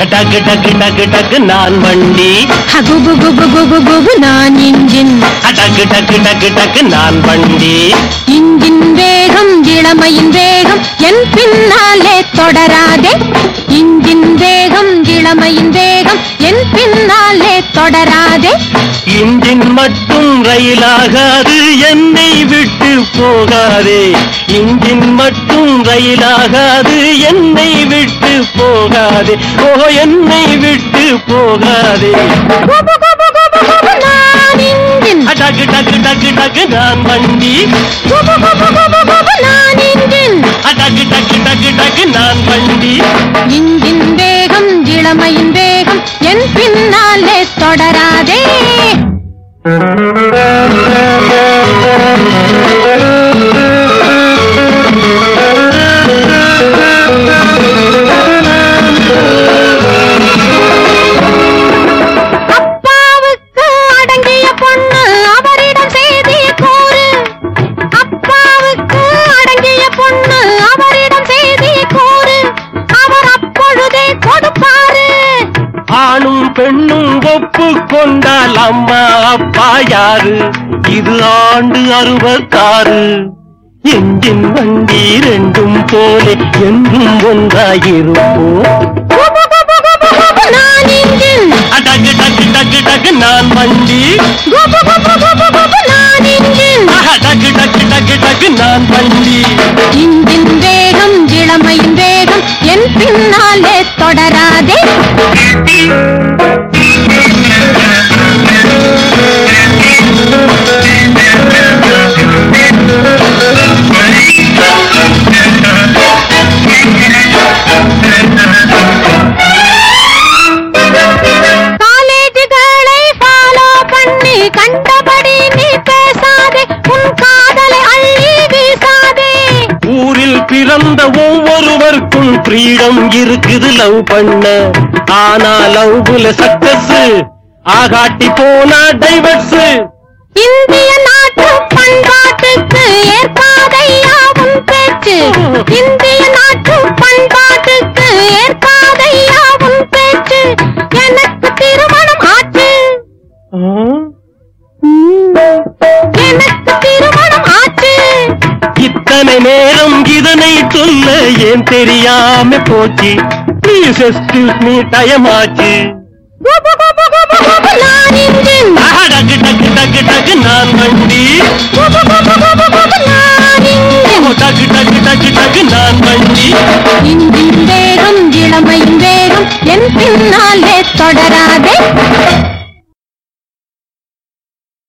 டக்கு டக்கு டக்கு டக்கு நான் வண்டி. குபு குபு குபு குபு நான் இன்ஜின். டக்கு டக்கு டக்கு டக்கு நான் வண்டி. இன்ஜின் வேகம் இளமையின் வேகம் என் பின்னாலே தொடராதே. இன்ஜின் வேகம் இளமையின் வேகம் என் பின்னாலே தொடராதே. இன்ஜின் மட்டும் ரயிலாகாது என்னை விட்டு போகாதே. இன்ஜின் மட்டும் ரயிலாகாது என்னை விட்டு போகாதே. ஓ என்னை விட்டு போகாதே. குபு குபு குபு குபு நான் டக்கு டக்கு டக்கு டக்கு நான் வண்டி குபு குபு குபு குபு நான் டக்கு டக்கு டக்கு டக்கு நான் வண்டி இன்ஜின் வேகம் இளமையின் வேகம் என் பின்னாலே தொடராது பெண்ணும் ஒப்பு கொண்டால் அம்மா அப்பா யாரு? இது ஆண்டு அறுபத்தாறு. எஞ்சின் வண்டி ரெண்டும் போலே என்றும் ஒன்றாயிருப்போம். டக்கு டக்கு டக்கு டக்கு நான் வண்டி. டக்கு டக்கு டக்கு டக்கு நான் வண்டி. இன்ஜின் வேகம் இளமையின் வேகம் என் பின்னாலே தொடராதே. ஃப்ரீடம் இருக்குது லவ் பண்ண. ஆனா லவ்ல சக்சஸ் ஆகாட்டி போனா டைவர்ஸ். இந்திய நாட்டு பண்பாட்டுக்கு ஏற்காதையா உன் பேச்சு. இந்திய நாட்டு பண்பாட்டுக்கு ஏற்காதையா உன் பேச்சு. எனக்கு திருமணம் ஆச்சு. எனக்கு ஆச்சு இத்தனை நேரம் இதனை சொல்ல ஏன் தெரியாம போச்சு? ப்ளீஸ் எக்ஸ்கியூஸ் மீ டைம் ஆச்சு. டக்கு டக்கு டக்கு டக்கு நான் வண்டி. டக்கு டக்கு டக்கு டக்கு நான் வண்டி. இன்ஜின் வேகம் இளமையின் வேகம் என் பின்னாலே தொடராதே.